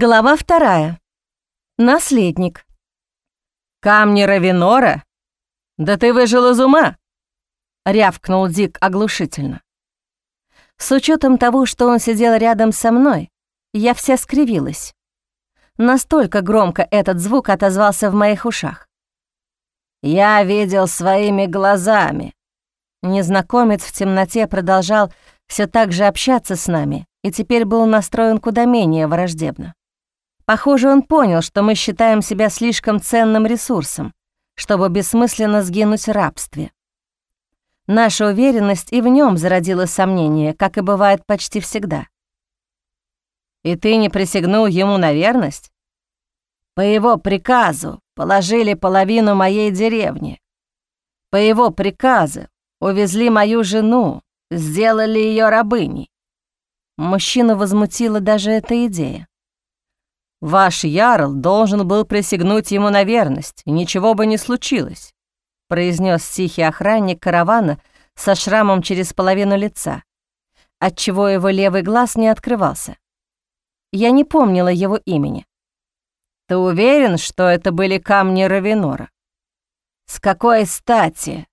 Глава вторая. Наследник. «Камни Равенора? Да ты выжил из ума!» — рявкнул Дик оглушительно. С учетом того, что он сидел рядом со мной, я вся скривилась. Настолько громко этот звук отозвался в моих ушах. «Я видел своими глазами». Незнакомец в темноте продолжал все так же общаться с нами и теперь был настроен куда менее враждебно. Похоже, он понял, что мы считаем себя слишком ценным ресурсом, чтобы бессмысленно сгинуть в рабстве. Наша уверенность и в нем зародила сомнение, как и бывает почти всегда. «И ты не присягнул ему на верность?» «По его приказу положили половину моей деревни. По его приказу увезли мою жену, сделали ее рабыней». Мужчину возмутила даже эта идея. Ваш ярл должен был присягнуть ему на верность, и ничего бы не случилось», — произнес тихий охранник каравана со шрамом через половину лица, отчего его левый глаз не открывался. Я не помнила его имени. «Ты уверен, что это были камни Равенора?» «С какой стати?»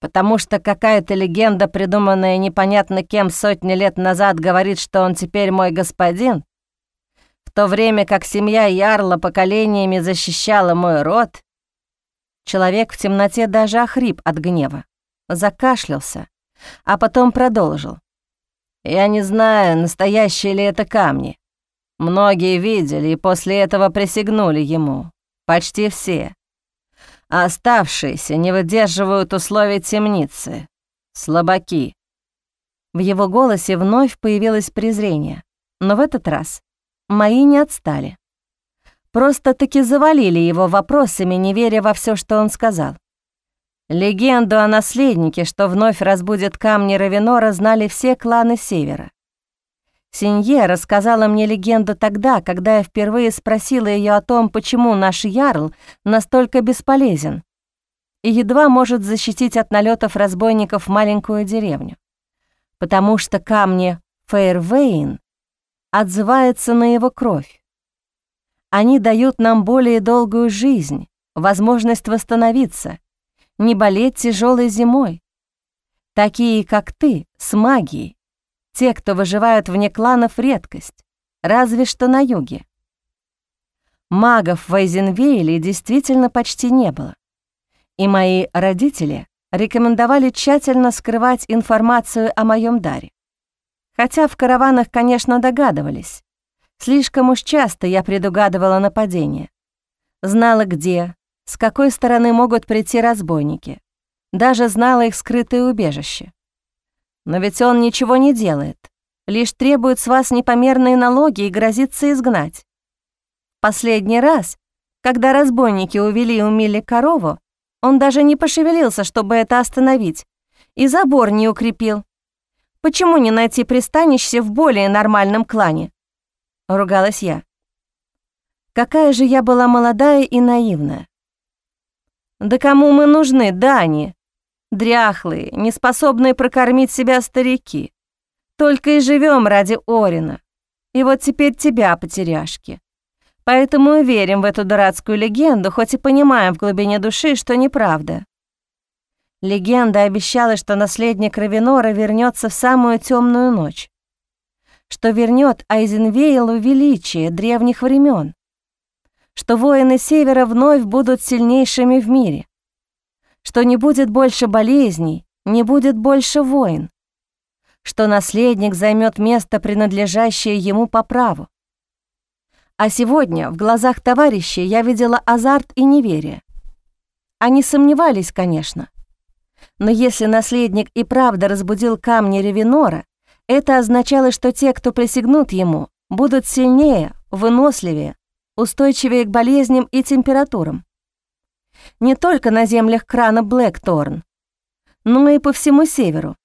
«Потому что какая-то легенда, придуманная непонятно кем сотни лет назад, говорит, что он теперь мой господин?» То время как семья Ярла поколениями защищала мой род, человек в темноте даже охрип от гнева, закашлялся, а потом продолжил. «Я не знаю, настоящие ли это камни. Многие видели и после этого присягнули ему. Почти все. А оставшиеся не выдерживают условий темницы. Слабаки». В его голосе вновь появилось презрение, но в этот раз Мои не отстали. Просто-таки завалили его вопросами, не веря во все, что он сказал. Легенду о наследнике, что вновь разбудит камни Равенора, знали все кланы Севера. Синье рассказала мне легенду тогда, когда я впервые спросила ее о том, почему наш Ярл настолько бесполезен и едва может защитить от налетов разбойников маленькую деревню. Потому что камни Фейрвейн отзывается на его кровь. Они дают нам более долгую жизнь, возможность восстановиться, не болеть тяжелой зимой. Такие, как ты, с магией. Те, кто выживают вне кланов, редкость, разве что на юге. Магов в Айзенвейле действительно почти не было. И мои родители рекомендовали тщательно скрывать информацию о моем даре. Хотя в караванах, конечно, догадывались. Слишком уж часто я предугадывала нападение. Знала, где, с какой стороны могут прийти разбойники. Даже знала их скрытое убежище. Но ведь он ничего не делает, лишь требует с вас непомерные налоги и грозится изгнать. Последний раз, когда разбойники увели и умили корову, он даже не пошевелился, чтобы это остановить, и забор не укрепил. Почему не найти пристанище в более нормальном клане?» — ругалась я. Какая же я была молодая и наивная. «Да кому мы нужны, Дани? Дряхлые, неспособные прокормить себя старики. Только и живем ради Орина. И вот теперь тебя, потеряшки. Поэтому верим в эту дурацкую легенду, хоть и понимаем в глубине души, что неправда. Легенда обещала, что наследник Равенора вернется в самую темную ночь, что вернет Айзенвейлу величие древних времен, что воины Севера вновь будут сильнейшими в мире, что не будет больше болезней, не будет больше войн, что наследник займет место, принадлежащее ему по праву. А сегодня в глазах товарищей я видела азарт и неверие. Они сомневались, конечно, но если наследник и правда разбудил камни Ревенора, это означало, что те, кто присягнут ему, будут сильнее, выносливее, устойчивее к болезням и температурам. Не только на землях крана Блэкторн, но и по всему северу.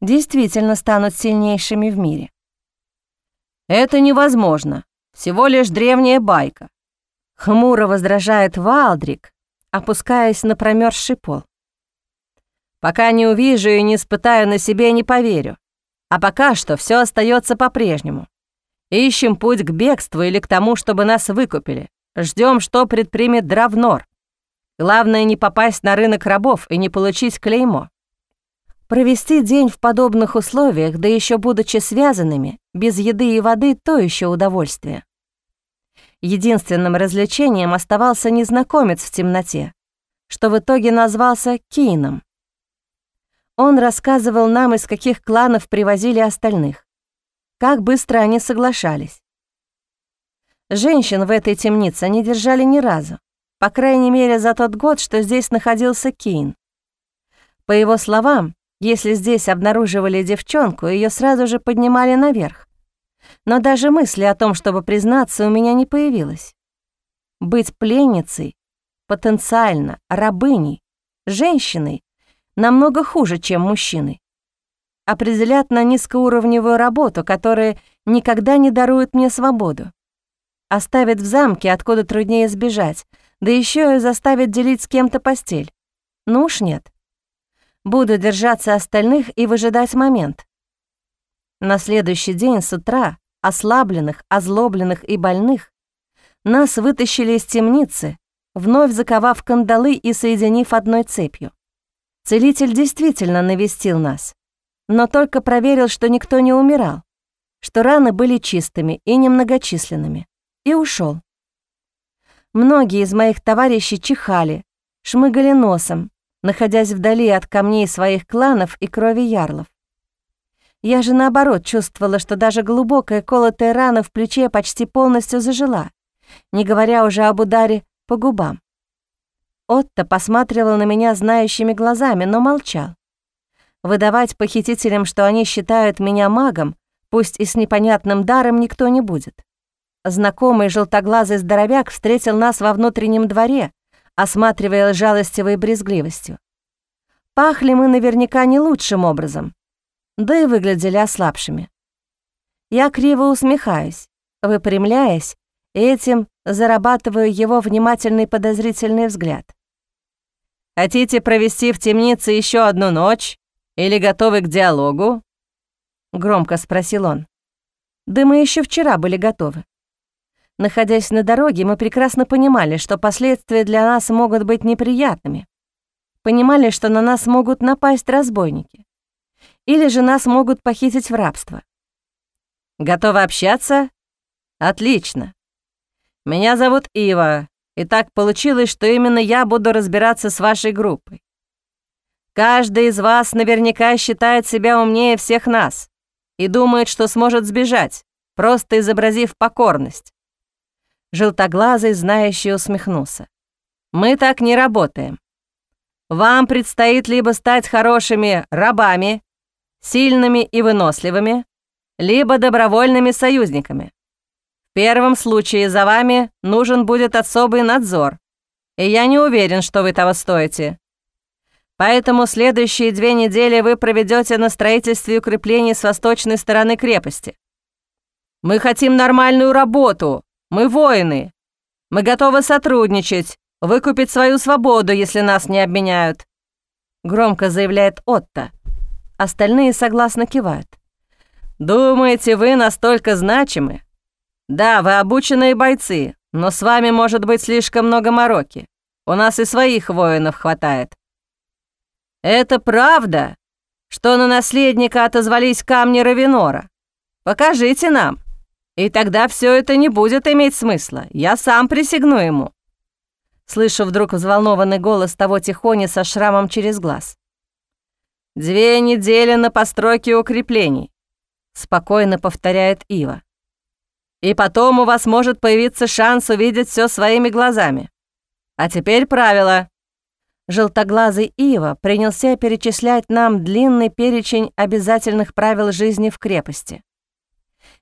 Действительно станут сильнейшими в мире. «Это невозможно. Всего лишь древняя байка», — хмуро возражает Валдрик, опускаясь на промерзший пол. Пока не увижу и не испытаю на себе, не поверю. А пока что все остается по-прежнему. Ищем путь к бегству или к тому, чтобы нас выкупили. Ждем, что предпримет Дравнор. Главное не попасть на рынок рабов и не получить клеймо. Провести день в подобных условиях, да еще будучи связанными, без еды и воды, то еще удовольствие. Единственным развлечением оставался незнакомец в темноте, что в итоге назвался Кейном. Он рассказывал нам, из каких кланов привозили остальных, как быстро они соглашались. Женщин в этой темнице не держали ни разу, по крайней мере за тот год, что здесь находился Кейн. По его словам, если здесь обнаруживали девчонку, ее сразу же поднимали наверх. Но даже мысли о том, чтобы признаться, у меня не появилось. Быть пленницей, потенциально рабыней, женщиной намного хуже, чем мужчиной. Определят на низкоуровневую работу, которая никогда не дарует мне свободу. Оставит в замке, откуда труднее сбежать, да еще и заставит делить с кем-то постель. Ну уж нет. Буду держаться остальных и выжидать момент. На следующий день с утра, ослабленных, озлобленных и больных, нас вытащили из темницы, вновь заковав кандалы и соединив одной цепью. Целитель действительно навестил нас, но только проверил, что никто не умирал, что раны были чистыми и немногочисленными и ушел. Многие из моих товарищей чихали, шмыгали носом, находясь вдали от камней своих кланов и крови ярлов. Я же наоборот чувствовала, что даже глубокая колотая рана в плече почти полностью зажила, не говоря уже об ударе по губам. Отто посматривал на меня знающими глазами, но молчал. Выдавать похитителям, что они считают меня магом, пусть и с непонятным даром, никто не будет. Знакомый желтоглазый здоровяк встретил нас во внутреннем дворе, осматривая жалостивой брезгливостью. Пахли мы наверняка не лучшим образом, да и выглядели ослабшими. Я криво усмехаюсь, выпрямляясь, этим зарабатываю его внимательный подозрительный взгляд. «Хотите провести в темнице еще одну ночь или готовы к диалогу?» — громко спросил он. «Да мы еще вчера были готовы. Находясь на дороге, мы прекрасно понимали, что последствия для нас могут быть неприятными. Понимали, что на нас могут напасть разбойники. Или же нас могут похитить в рабство. Готовы общаться? Отлично. Меня зовут Ива, и так получилось, что именно я буду разбираться с вашей группой. Каждый из вас наверняка считает себя умнее всех нас и думает, что сможет сбежать, просто изобразив покорность. Желтоглазый, знающий, усмехнулся. «Мы так не работаем. Вам предстоит либо стать хорошими рабами, сильными и выносливыми, либо добровольными союзниками. В первом случае за вами нужен будет особый надзор, и я не уверен, что вы того стоите. Поэтому следующие две недели вы проведете на строительстве укреплений с восточной стороны крепости. Мы хотим нормальную работу, мы воины. Мы готовы сотрудничать, выкупить свою свободу, если нас не обменяют», — громко заявляет Отто. Остальные согласно кивают. «Думаете, вы настолько значимы? Да, вы обученные бойцы, но с вами может быть слишком много мороки. У нас и своих воинов хватает». «Это правда, что на наследника отозвались камни Равенора? Покажите нам». И тогда все это не будет иметь смысла. Я сам присягну ему». Слышу вдруг взволнованный голос того тихони со шрамом через глаз. «Две недели на постройке укреплений», — спокойно повторяет Ива. «И потом у вас может появиться шанс увидеть все своими глазами. А теперь правило». Желтоглазый Ива принялся перечислять нам длинный перечень обязательных правил жизни в крепости.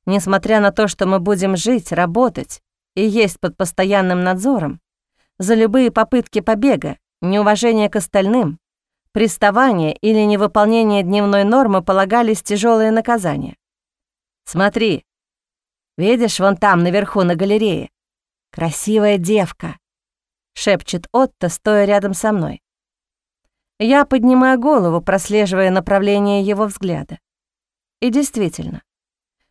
Несмотря на то, что мы будем жить, работать и есть под постоянным надзором, за любые попытки побега, неуважение к остальным, приставание или невыполнение дневной нормы полагались тяжелые наказания. «Смотри, видишь вон там, наверху на галерее? Красивая девка!» — шепчет Отто, стоя рядом со мной. Я поднимаю голову, прослеживая направление его взгляда. И действительно,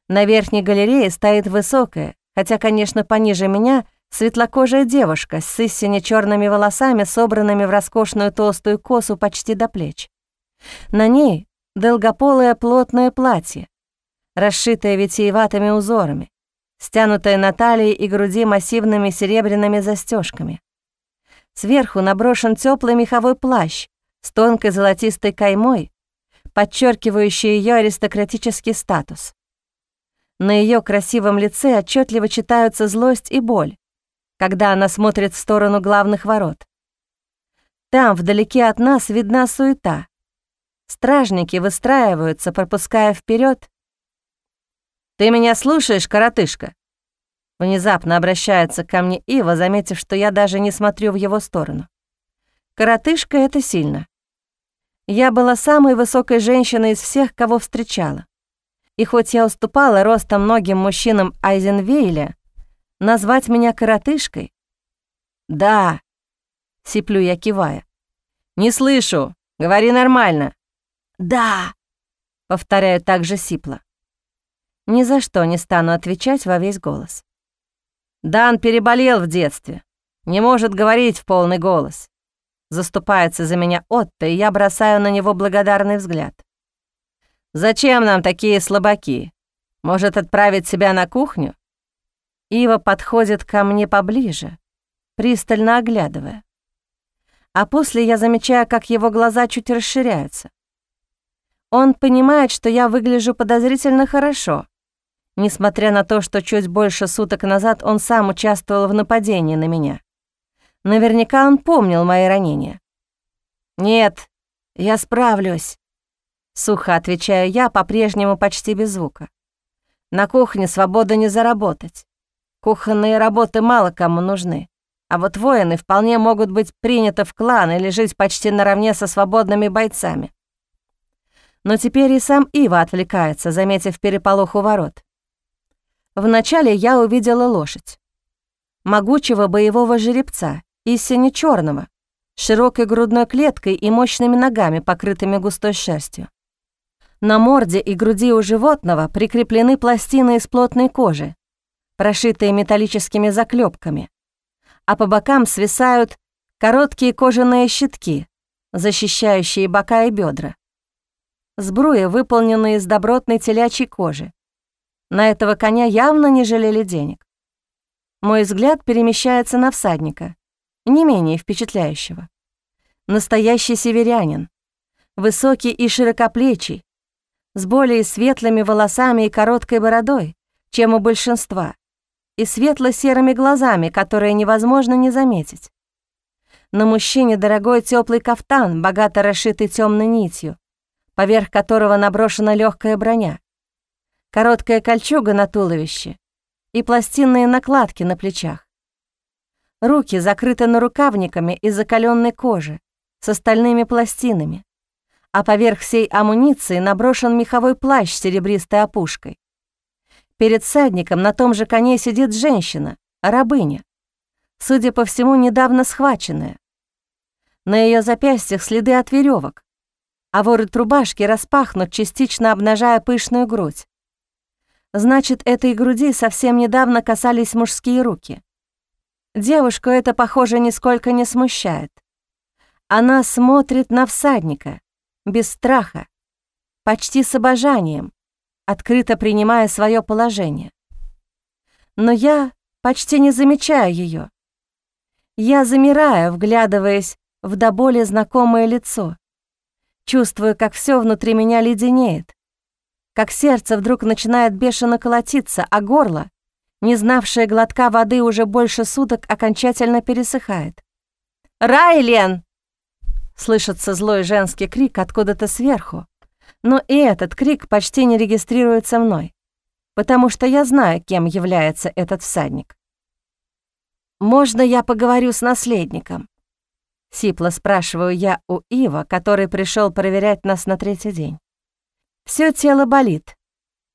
На верхней галерее стоит высокая, хотя, конечно, пониже меня, светлокожая девушка с истине черными волосами, собранными в роскошную толстую косу почти до плеч. На ней долгополое плотное платье, расшитое витиеватыми узорами, стянутое на талии и груди массивными серебряными застежками. Сверху наброшен теплый меховой плащ с тонкой золотистой каймой, подчеркивающий ее аристократический статус. На ее красивом лице отчетливо читаются злость и боль, когда она смотрит в сторону главных ворот. Там, вдалеке от нас, видна суета. Стражники выстраиваются, пропуская вперед. «Ты меня слушаешь, коротышка?» Внезапно обращается ко мне Ива, заметив, что я даже не смотрю в его сторону. Коротышка — это сильно. Я была самой высокой женщиной из всех, кого встречала. И хоть я уступала ростом многим мужчинам Айзенвейля, назвать меня коротышкой? Да, сиплю я, кивая. Не слышу, говори нормально. Да, повторяю также сипло. Ни за что не стану отвечать во весь голос. Дан переболел в детстве, не может говорить в полный голос. Заступается за меня Отто, и я бросаю на него благодарный взгляд. «Зачем нам такие слабаки? Может, отправить себя на кухню?» Ива подходит ко мне поближе, пристально оглядывая. А после я замечаю, как его глаза чуть расширяются. Он понимает, что я выгляжу подозрительно хорошо, несмотря на то, что чуть больше суток назад он сам участвовал в нападении на меня. Наверняка он помнил мои ранения. «Нет, я справлюсь», Сухо отвечаю я, по-прежнему почти без звука. На кухне свобода не заработать. Кухонные работы мало кому нужны. А вот воины вполне могут быть приняты в клан или жить почти наравне со свободными бойцами. Но теперь и сам Ива отвлекается, заметив переполох у ворот. Вначале я увидела лошадь. Могучего боевого жеребца, истине черного, широкой грудной клеткой и мощными ногами, покрытыми густой шерстью. На морде и груди у животного прикреплены пластины из плотной кожи, прошитые металлическими заклепками, а по бокам свисают короткие кожаные щитки, защищающие бока и бедра. Сбруи выполнены из добротной телячьей кожи. На этого коня явно не жалели денег. Мой взгляд перемещается на всадника, не менее впечатляющего. Настоящий северянин, высокий и широкоплечий, с более светлыми волосами и короткой бородой, чем у большинства, и светло-серыми глазами, которые невозможно не заметить. На мужчине дорогой теплый кафтан, богато расшитый темной нитью, поверх которого наброшена легкая броня, короткая кольчуга на туловище и пластинные накладки на плечах. Руки закрыты нарукавниками из закаленной кожи с остальными пластинами, а поверх всей амуниции наброшен меховой плащ с серебристой опушкой. Перед садником на том же коне сидит женщина, рабыня, судя по всему, недавно схваченная. На ее запястьях следы от веревок, а ворот рубашки распахнут, частично обнажая пышную грудь. Значит, этой груди совсем недавно касались мужские руки. Девушку это, похоже, нисколько не смущает. Она смотрит на всадника, без страха, почти с обожанием, открыто принимая свое положение. Но я почти не замечаю ее. Я замираю, вглядываясь в до боли знакомое лицо. Чувствую, как все внутри меня леденеет, как сердце вдруг начинает бешено колотиться, а горло, не знавшее глотка воды уже больше суток, окончательно пересыхает. «Райлен!» Слышится злой женский крик откуда-то сверху. Но и этот крик почти не регистрируется мной, потому что я знаю, кем является этот всадник. «Можно я поговорю с наследником?» Сипло спрашиваю я у Ива, который пришел проверять нас на третий день. Все тело болит,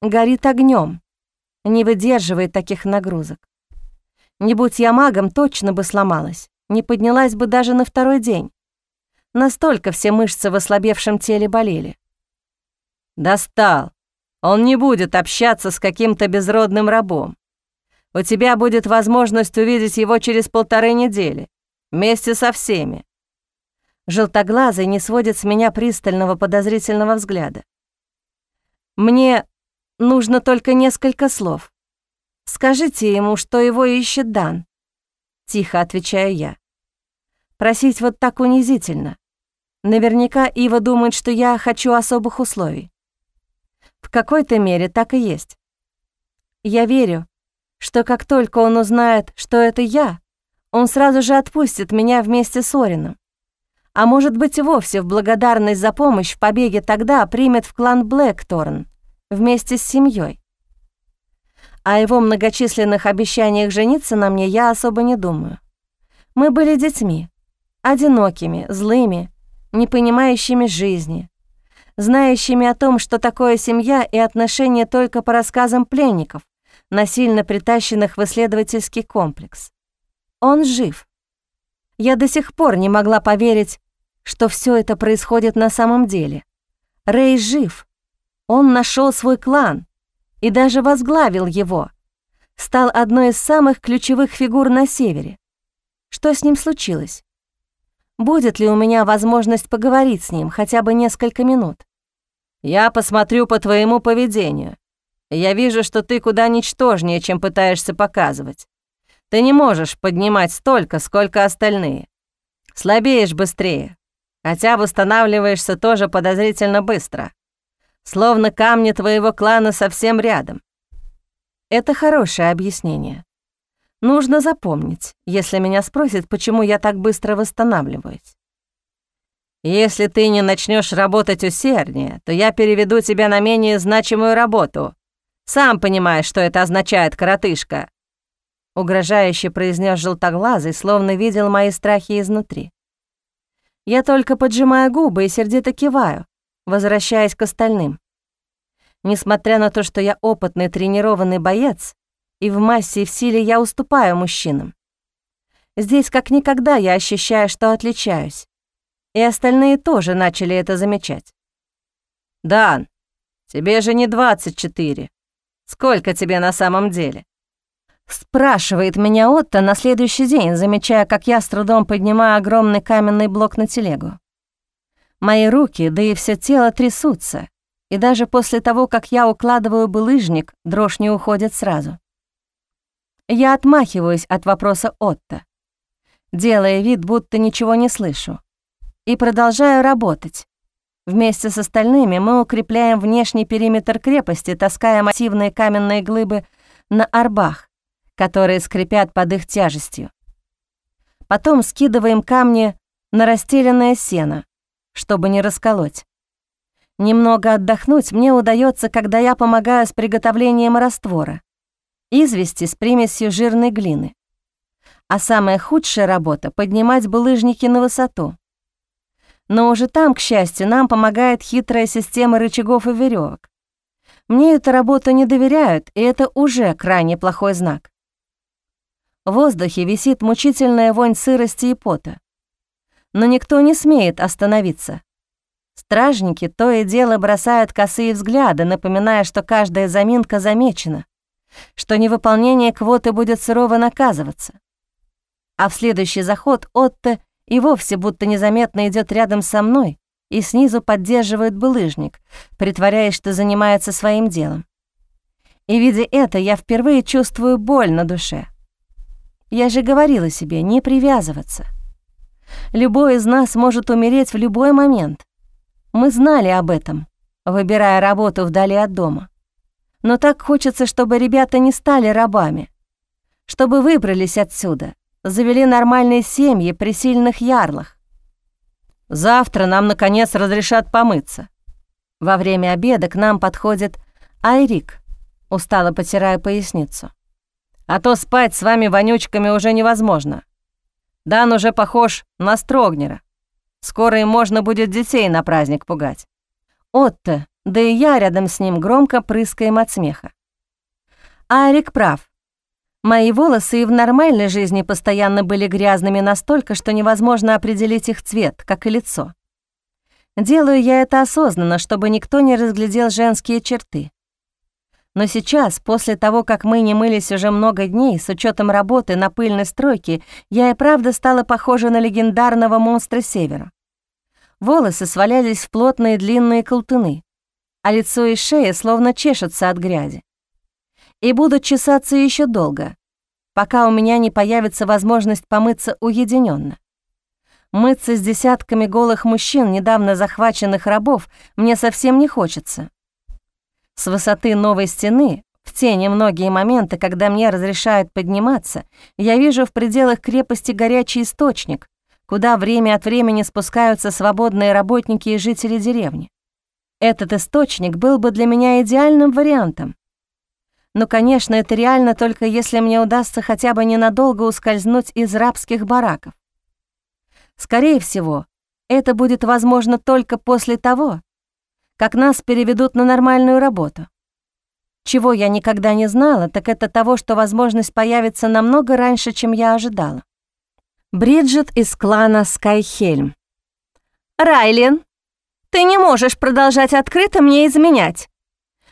горит огнем, не выдерживает таких нагрузок. Не будь я магом, точно бы сломалась, не поднялась бы даже на второй день. Настолько все мышцы в ослабевшем теле болели. «Достал! Он не будет общаться с каким-то безродным рабом. У тебя будет возможность увидеть его через полторы недели, вместе со всеми. Желтоглазый не сводит с меня пристального подозрительного взгляда. Мне нужно только несколько слов. Скажите ему, что его ищет Дан. Тихо отвечаю я. Просить вот так унизительно. Наверняка Ива думает, что я хочу особых условий. В какой-то мере так и есть. Я верю, что как только он узнает, что это я, он сразу же отпустит меня вместе с Орином. А может быть, вовсе в благодарность за помощь в побеге тогда примет в клан Блэкторн вместе с семьей. О его многочисленных обещаниях жениться на мне я особо не думаю. Мы были детьми, одинокими, злыми, не понимающими жизни, знающими о том, что такое семья и отношения только по рассказам пленников, насильно притащенных в исследовательский комплекс. Он жив. Я до сих пор не могла поверить, что все это происходит на самом деле. Рэй жив. Он нашел свой клан и даже возглавил его. Стал одной из самых ключевых фигур на Севере. Что с ним случилось? Будет ли у меня возможность поговорить с ним хотя бы несколько минут? Я посмотрю по твоему поведению. Я вижу, что ты куда ничтожнее, чем пытаешься показывать. Ты не можешь поднимать столько, сколько остальные. Слабеешь быстрее, хотя восстанавливаешься тоже подозрительно быстро. Словно камни твоего клана совсем рядом. Это хорошее объяснение. Нужно запомнить, если меня спросят, почему я так быстро восстанавливаюсь. Если ты не начнешь работать усерднее, то я переведу тебя на менее значимую работу. Сам понимаешь, что это означает, коротышка. Угрожающе произнес желтоглазый, словно видел мои страхи изнутри. Я только поджимаю губы и сердито киваю, возвращаясь к остальным. Несмотря на то, что я опытный тренированный боец, и в массе и в силе я уступаю мужчинам. Здесь как никогда я ощущаю, что отличаюсь. И остальные тоже начали это замечать. «Дан, тебе же не 24. Сколько тебе на самом деле?» Спрашивает меня Отто на следующий день, замечая, как я с трудом поднимаю огромный каменный блок на телегу. Мои руки, да и все тело трясутся, и даже после того, как я укладываю булыжник, дрожь не уходит сразу. Я отмахиваюсь от вопроса Отто, делая вид, будто ничего не слышу, и продолжаю работать. Вместе с остальными мы укрепляем внешний периметр крепости, таская массивные каменные глыбы на арбах, которые скрипят под их тяжестью. Потом скидываем камни на расстеленное сено, чтобы не расколоть. Немного отдохнуть мне удается, когда я помогаю с приготовлением раствора извести с примесью жирной глины. А самая худшая работа — поднимать булыжники на высоту. Но уже там, к счастью, нам помогает хитрая система рычагов и веревок. Мне эту работу не доверяют, и это уже крайне плохой знак. В воздухе висит мучительная вонь сырости и пота. Но никто не смеет остановиться. Стражники то и дело бросают косые взгляды, напоминая, что каждая заминка замечена что невыполнение квоты будет сурово наказываться. А в следующий заход Отто и вовсе будто незаметно идет рядом со мной и снизу поддерживает булыжник, притворяясь, что занимается своим делом. И, видя это, я впервые чувствую боль на душе. Я же говорила себе не привязываться. Любой из нас может умереть в любой момент. Мы знали об этом, выбирая работу вдали от дома. Но так хочется, чтобы ребята не стали рабами, чтобы выбрались отсюда, завели нормальные семьи при сильных ярлах. Завтра нам, наконец, разрешат помыться. Во время обеда к нам подходит Айрик, устало потирая поясницу. А то спать с вами вонючками уже невозможно. Дан уже похож на Строгнера. Скоро им можно будет детей на праздник пугать. Отто, да и я рядом с ним громко прыскаем от смеха. Арик прав. Мои волосы и в нормальной жизни постоянно были грязными настолько, что невозможно определить их цвет, как и лицо. Делаю я это осознанно, чтобы никто не разглядел женские черты. Но сейчас, после того, как мы не мылись уже много дней, с учетом работы на пыльной стройке, я и правда стала похожа на легендарного монстра Севера. Волосы свалялись в плотные длинные колтуны, а лицо и шея словно чешутся от грязи. И будут чесаться еще долго, пока у меня не появится возможность помыться уединенно. Мыться с десятками голых мужчин, недавно захваченных рабов, мне совсем не хочется. С высоты новой стены, в те немногие моменты, когда мне разрешают подниматься, я вижу в пределах крепости горячий источник, куда время от времени спускаются свободные работники и жители деревни. Этот источник был бы для меня идеальным вариантом. Но, конечно, это реально только если мне удастся хотя бы ненадолго ускользнуть из рабских бараков. Скорее всего, это будет возможно только после того, как нас переведут на нормальную работу. Чего я никогда не знала, так это того, что возможность появится намного раньше, чем я ожидала. Бриджит из клана Скайхельм. «Райлен, ты не можешь продолжать открыто мне изменять.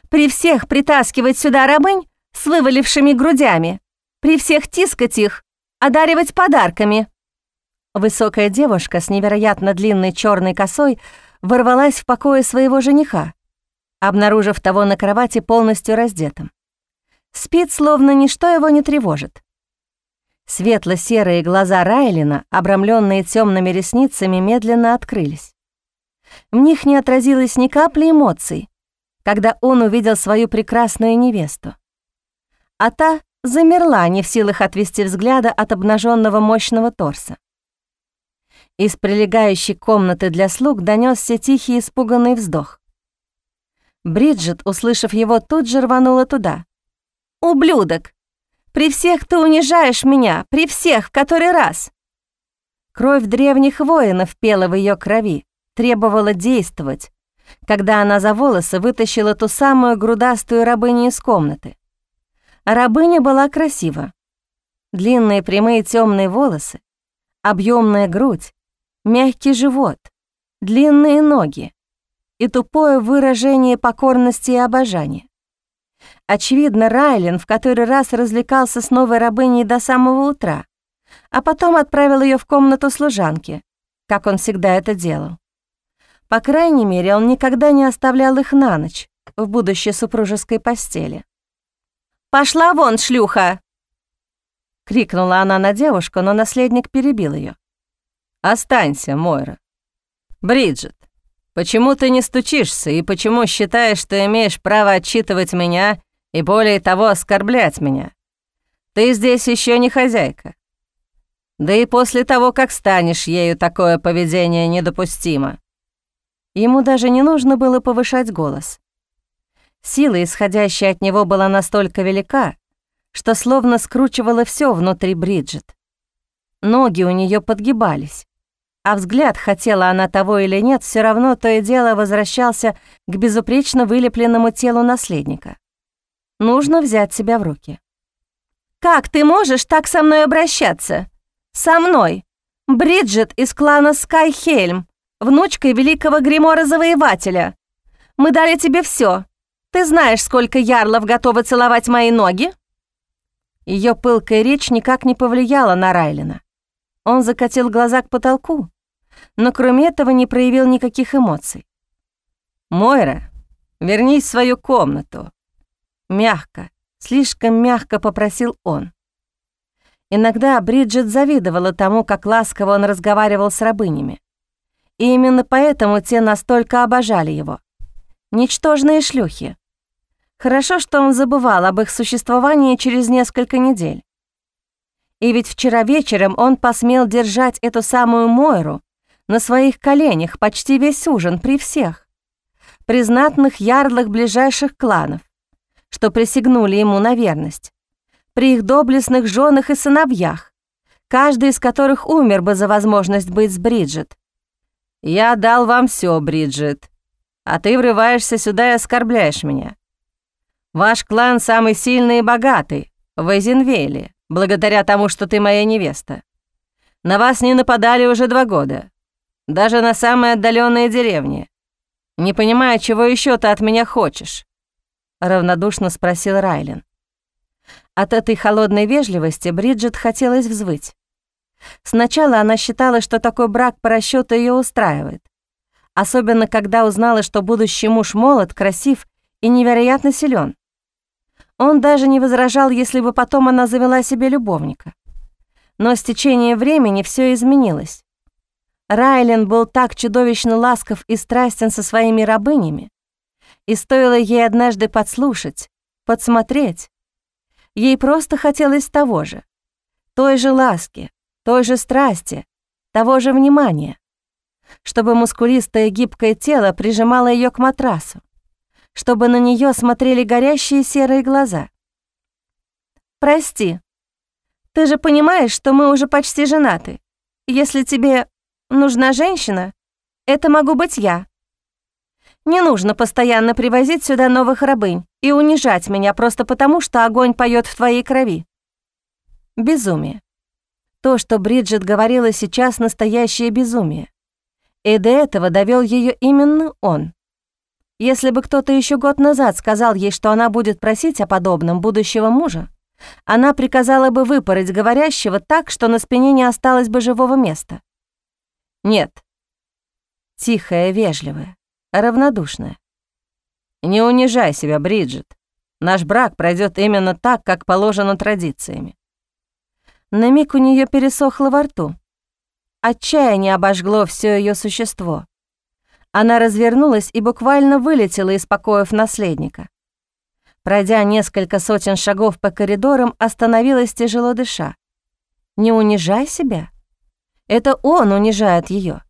При всех притаскивать сюда рабынь с вывалившими грудями, при всех тискать их, одаривать подарками». Высокая девушка с невероятно длинной черной косой ворвалась в покое своего жениха, обнаружив того на кровати полностью раздетым. Спит, словно ничто его не тревожит. Светло-серые глаза Райлина, обрамленные темными ресницами, медленно открылись. В них не отразилось ни капли эмоций, когда он увидел свою прекрасную невесту. А та замерла, не в силах отвести взгляда от обнаженного мощного торса. Из прилегающей комнаты для слуг донесся тихий испуганный вздох. Бриджит, услышав его, тут же рванула туда. «Ублюдок! При всех ты унижаешь меня, при всех, в который раз!» Кровь древних воинов пела в ее крови, требовала действовать, когда она за волосы вытащила ту самую грудастую рабыню из комнаты. Рабыня была красива. Длинные прямые темные волосы, объемная грудь, мягкий живот, длинные ноги и тупое выражение покорности и обожания. Очевидно, Райлен в который раз развлекался с новой рабыней до самого утра, а потом отправил ее в комнату служанки, как он всегда это делал. По крайней мере, он никогда не оставлял их на ночь в будущей супружеской постели. «Пошла вон, шлюха!» — крикнула она на девушку, но наследник перебил ее. Останься, Мойра. Бриджит, почему ты не стучишься и почему считаешь, что имеешь право отчитывать меня и более того оскорблять меня? Ты здесь еще не хозяйка. Да и после того, как станешь ею, такое поведение недопустимо. Ему даже не нужно было повышать голос. Сила, исходящая от него, была настолько велика, что словно скручивала все внутри Бриджит. Ноги у нее подгибались, а взгляд, хотела она того или нет, все равно то и дело возвращался к безупречно вылепленному телу наследника. Нужно взять себя в руки. «Как ты можешь так со мной обращаться? Со мной, Бриджит из клана Скайхельм, внучкой великого Гримора-завоевателя. Мы дали тебе все. Ты знаешь, сколько ярлов готовы целовать мои ноги?» Ее пылкая речь никак не повлияла на Райлина. Он закатил глаза к потолку, но кроме этого не проявил никаких эмоций. «Мойра, вернись в свою комнату». Мягко, слишком мягко попросил он. Иногда Бриджит завидовала тому, как ласково он разговаривал с рабынями. И именно поэтому те настолько обожали его. Ничтожные шлюхи. Хорошо, что он забывал об их существовании через несколько недель. И ведь вчера вечером он посмел держать эту самую Мойру на своих коленях почти весь ужин при всех, при знатных ярлах ближайших кланов, что присягнули ему на верность, при их доблестных женах и сыновьях, каждый из которых умер бы за возможность быть с Бриджит. «Я дал вам все, Бриджит, а ты врываешься сюда и оскорбляешь меня. Ваш клан самый сильный и богатый в Эйзенвейле, благодаря тому, что ты моя невеста. На вас не нападали уже два года, даже на самые отдаленные деревни. Не понимаю, чего еще ты от меня хочешь. — равнодушно спросил Райлен. От этой холодной вежливости Бриджит хотелось взвыть. Сначала она считала, что такой брак по расчету ее устраивает. Особенно, когда узнала, что будущий муж молод, красив и невероятно силен. Он даже не возражал, если бы потом она завела себе любовника. Но с течением времени все изменилось. Райлен был так чудовищно ласков и страстен со своими рабынями, и стоило ей однажды подслушать, подсмотреть, ей просто хотелось того же, той же ласки, той же страсти, того же внимания, чтобы мускулистое гибкое тело прижимало ее к матрасу, чтобы на нее смотрели горящие серые глаза. «Прости», ты же понимаешь, что мы уже почти женаты. Если тебе нужна женщина, это могу быть я. Не нужно постоянно привозить сюда новых рабынь и унижать меня просто потому, что огонь поет в твоей крови. Безумие. То, что Бриджит говорила сейчас, настоящее безумие. И до этого довел ее именно он. Если бы кто-то еще год назад сказал ей, что она будет просить о подобном будущего мужа, она приказала бы выпороть говорящего так, что на спине не осталось бы живого места. Нет. Тихая, вежливая, равнодушная. Не унижай себя, Бриджит. Наш брак пройдет именно так, как положено традициями. На миг у нее пересохло во рту. Отчаяние обожгло все ее существо. Она развернулась и буквально вылетела из покоев наследника. Пройдя несколько сотен шагов по коридорам, остановилась тяжело дыша. Не унижай себя. Это он унижает ее.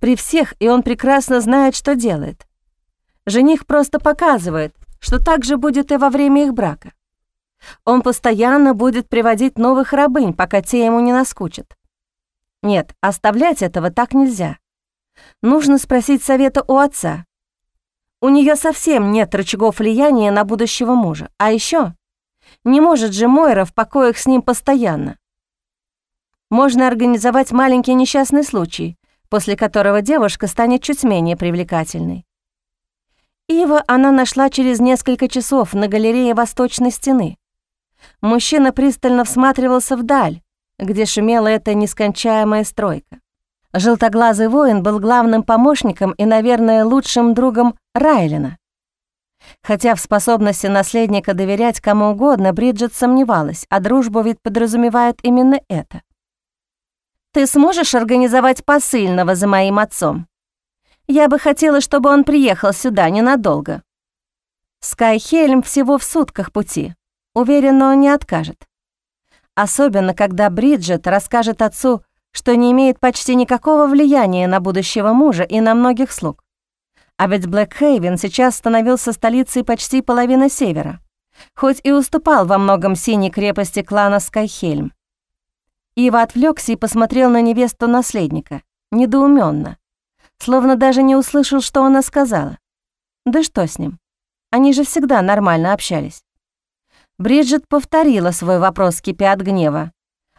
При всех, и он прекрасно знает, что делает. Жених просто показывает, что так же будет и во время их брака. Он постоянно будет приводить новых рабынь, пока те ему не наскучат. Нет, оставлять этого так нельзя. Нужно спросить совета у отца. У нее совсем нет рычагов влияния на будущего мужа. А еще не может же Мойра в покоях с ним постоянно. Можно организовать маленький несчастный случай, после которого девушка станет чуть менее привлекательной. Ива она нашла через несколько часов на галерее Восточной стены. Мужчина пристально всматривался вдаль, где шумела эта нескончаемая стройка. Желтоглазый воин был главным помощником и, наверное, лучшим другом Райлина. Хотя в способности наследника доверять кому угодно Бриджит сомневалась, а дружбу ведь подразумевает именно это. «Ты сможешь организовать посыльного за моим отцом? Я бы хотела, чтобы он приехал сюда ненадолго». Скайхельм всего в сутках пути. Уверена, он не откажет. Особенно, когда Бриджит расскажет отцу, что не имеет почти никакого влияния на будущего мужа и на многих слуг. А ведь Блэкхейвен сейчас становился столицей почти половины севера, хоть и уступал во многом синей крепости клана Скайхельм. Ива отвлекся и посмотрел на невесту наследника, недоуменно, словно даже не услышал, что она сказала. Да что с ним? Они же всегда нормально общались. Бриджит повторила свой вопрос, кипя от гнева,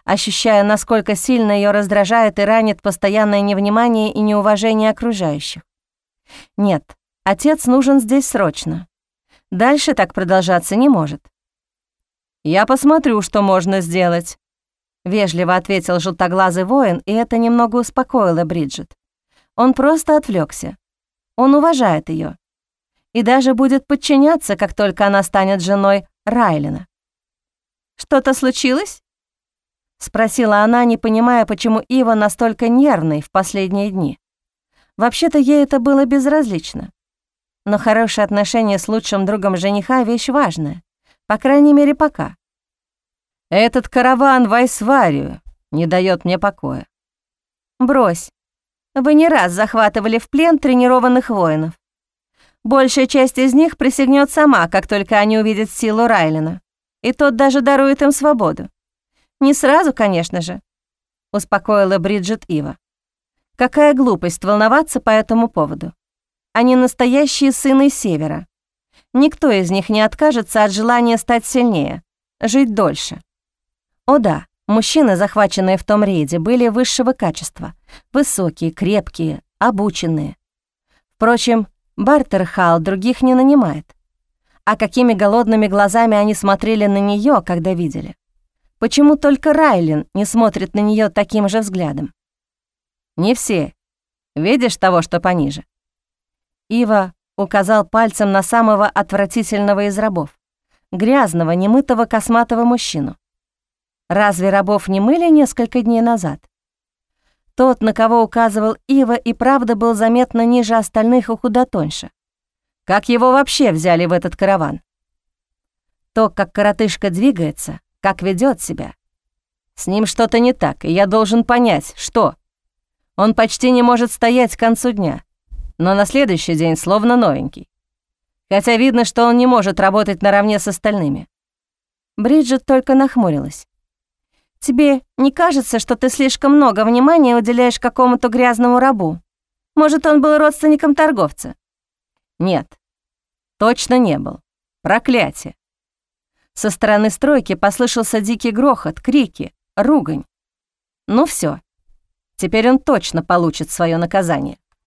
ощущая, насколько сильно ее раздражает и ранит постоянное невнимание и неуважение окружающих. Нет, отец нужен здесь срочно. Дальше так продолжаться не может. «Я посмотрю, что можно сделать», — вежливо ответил желтоглазый воин, и это немного успокоило Бриджит. Он просто отвлекся. Он уважает ее и даже будет подчиняться, как только она станет женой Райлина. «Что-то случилось?» — спросила она, не понимая, почему Ива настолько нервный в последние дни. Вообще-то ей это было безразлично. Но хорошие отношения с лучшим другом жениха — вещь важная. По крайней мере, пока. Этот караван в Айсварию не дает мне покоя. Брось. Вы не раз захватывали в плен тренированных воинов. Большая часть из них присягнет сама, как только они увидят силу Райлина. И тот даже дарует им свободу. Не сразу, конечно же, успокоила Бриджит Ива. Какая глупость волноваться по этому поводу. Они настоящие сыны Севера. Никто из них не откажется от желания стать сильнее, жить дольше. О да, мужчины, захваченные в том рейде, были высшего качества. Высокие, крепкие, обученные. Впрочем, Бартерхал других не нанимает. А какими голодными глазами они смотрели на нее, когда видели? Почему только Райлин не смотрит на нее таким же взглядом? Не все. Видишь того, что пониже? Ива указал пальцем на самого отвратительного из рабов, грязного, немытого косматого мужчину. Разве рабов не мыли несколько дней назад? Тот, на кого указывал Ива, и правда был заметно ниже остальных и куда тоньше. Как его вообще взяли в этот караван? То, как коротышка двигается, как ведет себя. С ним что-то не так, и я должен понять, что. Он почти не может стоять к концу дня, но на следующий день словно новенький. Хотя видно, что он не может работать наравне с остальными. Бриджит только нахмурилась. «Тебе не кажется, что ты слишком много внимания уделяешь какому-то грязному рабу? Может, он был родственником торговца?» «Нет, Точно не был. Проклятие. Со стороны стройки послышался дикий грохот, крики, ругань. Ну все. Теперь он точно получит свое наказание.